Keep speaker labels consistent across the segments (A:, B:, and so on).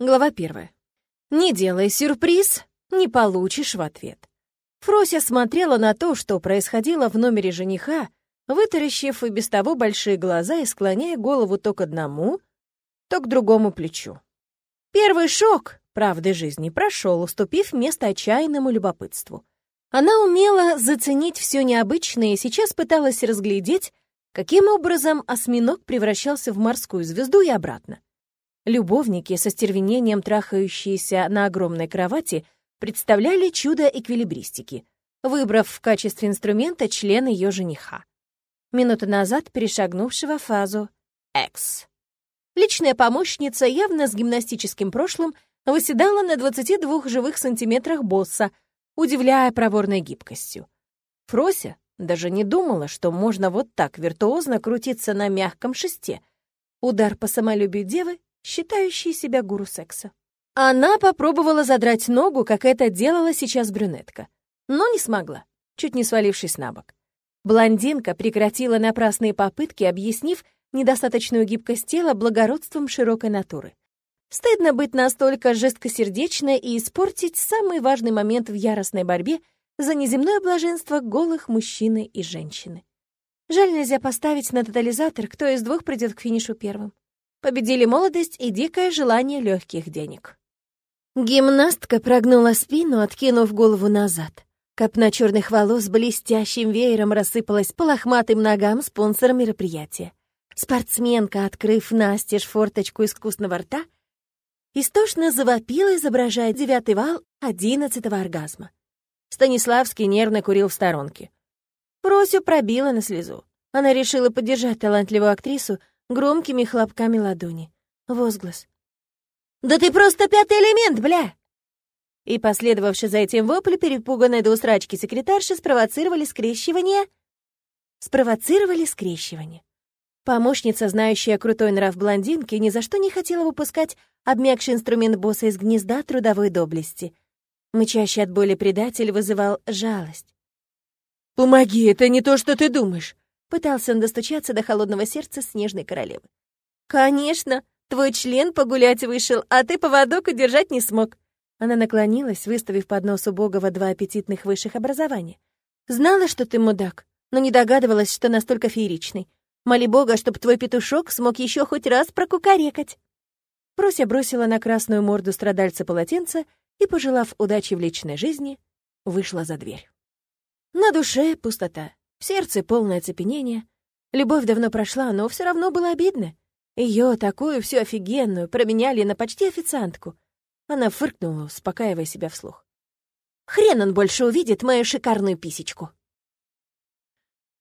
A: Глава первая. «Не делай сюрприз, не получишь в ответ». Фрося смотрела на то, что происходило в номере жениха, вытаращив и без того большие глаза и склоняя голову то к одному, то к другому плечу. Первый шок правды жизни прошел, уступив место отчаянному любопытству. Она умела заценить все необычное и сейчас пыталась разглядеть, каким образом осьминог превращался в морскую звезду и обратно. Любовники, со стервенением трахающиеся на огромной кровати, представляли чудо эквилибристики, выбрав в качестве инструмента член ее жениха. Минуту назад перешагнувшего фазу «Экс». Личная помощница, явно с гимнастическим прошлым, выседала на 22 живых сантиметрах босса, удивляя проворной гибкостью. Фрося даже не думала, что можно вот так виртуозно крутиться на мягком шесте. Удар по самолюбию девы считающей себя гуру секса. Она попробовала задрать ногу, как это делала сейчас брюнетка, но не смогла, чуть не свалившись на бок. Блондинка прекратила напрасные попытки, объяснив недостаточную гибкость тела благородством широкой натуры. Стыдно быть настолько жесткосердечной и испортить самый важный момент в яростной борьбе за неземное блаженство голых мужчины и женщины. Жаль, нельзя поставить на тотализатор, кто из двух придет к финишу первым. Победили молодость и дикое желание легких денег. Гимнастка прогнула спину, откинув голову назад. Копна черных волос блестящим веером рассыпалась по лохматым ногам спонсора мероприятия. Спортсменка, открыв настежь форточку искусного рта, истошно завопила, изображая девятый вал одиннадцатого оргазма. Станиславский нервно курил в сторонке. Просю пробила на слезу. Она решила поддержать талантливую актрису, громкими хлопками ладони. Возглас. «Да ты просто пятый элемент, бля!» И последовавший за этим вопль перепуганной до усрачки секретарши спровоцировали скрещивание... Спровоцировали скрещивание. Помощница, знающая крутой нрав блондинки, ни за что не хотела выпускать обмякший инструмент босса из гнезда трудовой доблести. Мычащий от боли предатель вызывал жалость. «Помоги, это не то, что ты думаешь!» Пытался он достучаться до холодного сердца снежной королевы. «Конечно! Твой член погулять вышел, а ты поводок удержать не смог!» Она наклонилась, выставив под нос убогого два аппетитных высших образования. «Знала, что ты мудак, но не догадывалась, что настолько фееричный. Моли Бога, чтоб твой петушок смог еще хоть раз прокукарекать!» Прося бросила на красную морду страдальца полотенце и, пожелав удачи в личной жизни, вышла за дверь. На душе пустота. В сердце полное оцепенение. Любовь давно прошла, но все равно было обидно. Ее, такую всю офигенную, променяли на почти официантку. Она фыркнула, успокаивая себя вслух. «Хрен он больше увидит мою шикарную писечку!»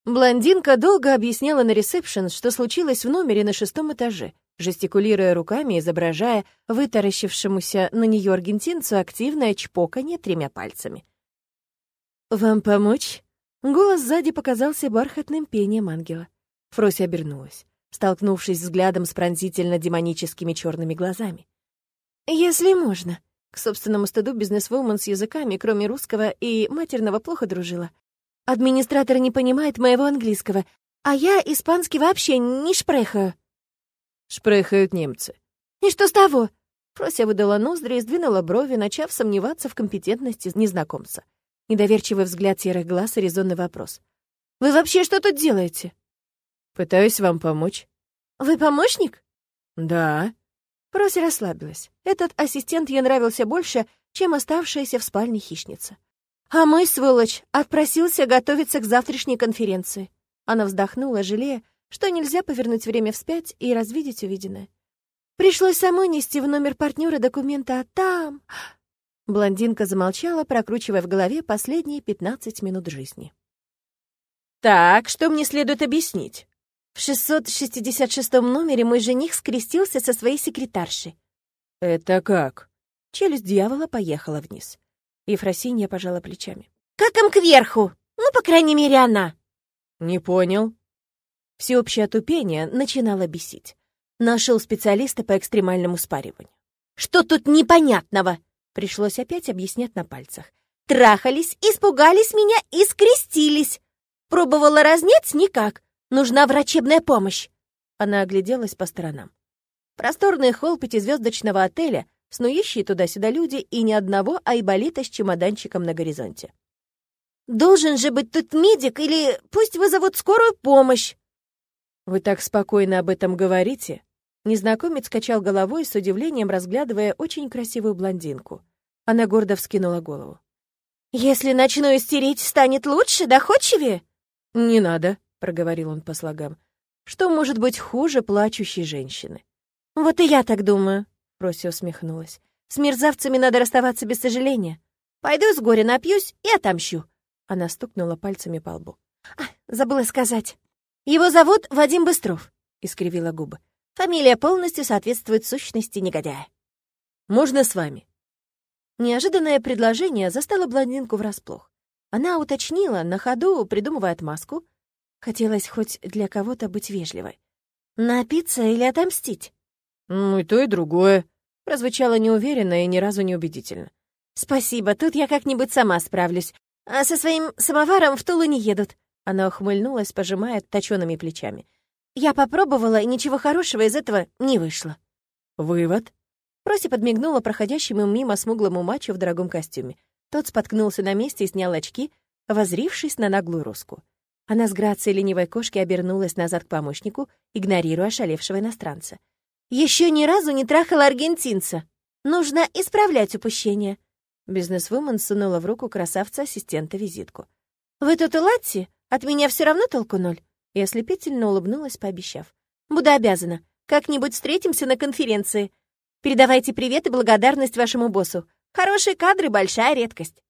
A: Блондинка долго объясняла на ресепшн, что случилось в номере на шестом этаже, жестикулируя руками, изображая вытаращившемуся на нее аргентинцу активное чпоканье тремя пальцами. «Вам помочь?» Голос сзади показался бархатным пением ангела. Фрося обернулась, столкнувшись взглядом с пронзительно-демоническими черными глазами. «Если можно». К собственному стыду бизнесвумен с языками, кроме русского и матерного, плохо дружила. «Администратор не понимает моего английского, а я испанский вообще не шпрехаю».
B: «Шпрехают немцы».
A: «И что с того?» Фрося выдала ноздри и сдвинула брови, начав сомневаться в компетентности незнакомца. Недоверчивый взгляд серых глаз и резонный вопрос. «Вы вообще что тут делаете?»
B: «Пытаюсь вам помочь».
A: «Вы помощник?»
B: «Да».
A: Проси расслабилась. Этот ассистент ей нравился больше, чем оставшаяся в спальне хищница. «А мой, сволочь, отпросился готовиться к завтрашней конференции». Она вздохнула, жалея, что нельзя повернуть время вспять и развидеть увиденное. Пришлось самой нести в номер партнера документы, а там... Блондинка замолчала, прокручивая в голове последние 15 минут жизни.
B: «Так, что мне следует объяснить?»
A: В 666 номере мой жених скрестился со своей секретаршей.
B: «Это как?»
A: Челюсть дьявола поехала вниз. Ефросинья пожала плечами. «Как им кверху? Ну, по крайней мере, она!»
B: «Не понял».
A: Всеобщее тупение начинало бесить. Нашел специалиста по экстремальному спариванию. «Что тут непонятного?» Пришлось опять объяснять на пальцах. Трахались, испугались меня и скрестились. Пробовала разнять никак. Нужна врачебная помощь. Она огляделась по сторонам. Просторный холл пятизвездочного отеля снующие туда-сюда люди и ни одного айболита с чемоданчиком на горизонте. «Должен же быть тут медик или пусть вызовут скорую помощь!»
B: «Вы так спокойно об этом говорите?» Незнакомец качал головой с удивлением, разглядывая очень красивую блондинку. Она гордо вскинула голову.
A: «Если начну истерить, станет лучше, доходчивее?»
B: «Не надо», — проговорил он по слогам. «Что может быть хуже плачущей женщины?»
A: «Вот и я так думаю», — Фрося усмехнулась. «С мерзавцами надо расставаться без сожаления. Пойду с горя напьюсь и отомщу». Она стукнула пальцами по лбу. «А, забыла сказать. Его зовут Вадим Быстров», — искривила губы. Фамилия полностью соответствует сущности негодяя.
B: «Можно с вами?»
A: Неожиданное предложение застало блондинку врасплох. Она уточнила, на ходу придумывая отмазку. Хотелось хоть для кого-то быть вежливой. «Напиться или отомстить?»
B: «Ну и то, и другое», — прозвучало неуверенно и ни разу не убедительно.
A: «Спасибо, тут я как-нибудь сама справлюсь. А со своим самоваром в Тулу не едут». Она ухмыльнулась, пожимая точёными плечами. Я попробовала, и ничего хорошего из этого не вышло.
B: Вывод?
A: Проси подмигнула проходящему мимо смуглому мачо в дорогом костюме. Тот споткнулся на месте и снял очки, возрившись на наглую руску. Она с грацией ленивой кошки обернулась назад к помощнику, игнорируя ошалевшего иностранца. Еще ни разу не трахала аргентинца. Нужно исправлять упущение». Бизнесвумен сунула в руку красавца-ассистента визитку. «Вы тут и Латти? От меня все равно толку ноль и ослепительно улыбнулась, пообещав. «Буду обязана. Как-нибудь встретимся на конференции. Передавайте привет и благодарность вашему боссу. Хорошие кадры — большая редкость».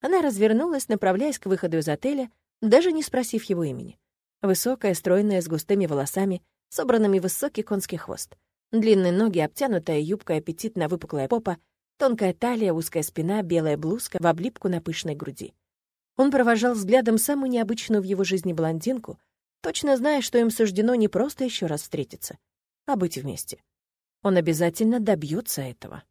A: Она развернулась, направляясь к выходу из отеля, даже не спросив его имени. Высокая, стройная, с густыми волосами, собранными в высокий конский хвост. Длинные ноги, обтянутая юбкой, аппетитно выпуклая попа, тонкая талия, узкая спина, белая блузка в облипку на пышной груди. Он провожал взглядом самую необычную в его жизни блондинку, точно зная, что им суждено не просто еще раз встретиться, а быть вместе. Он обязательно добьется этого.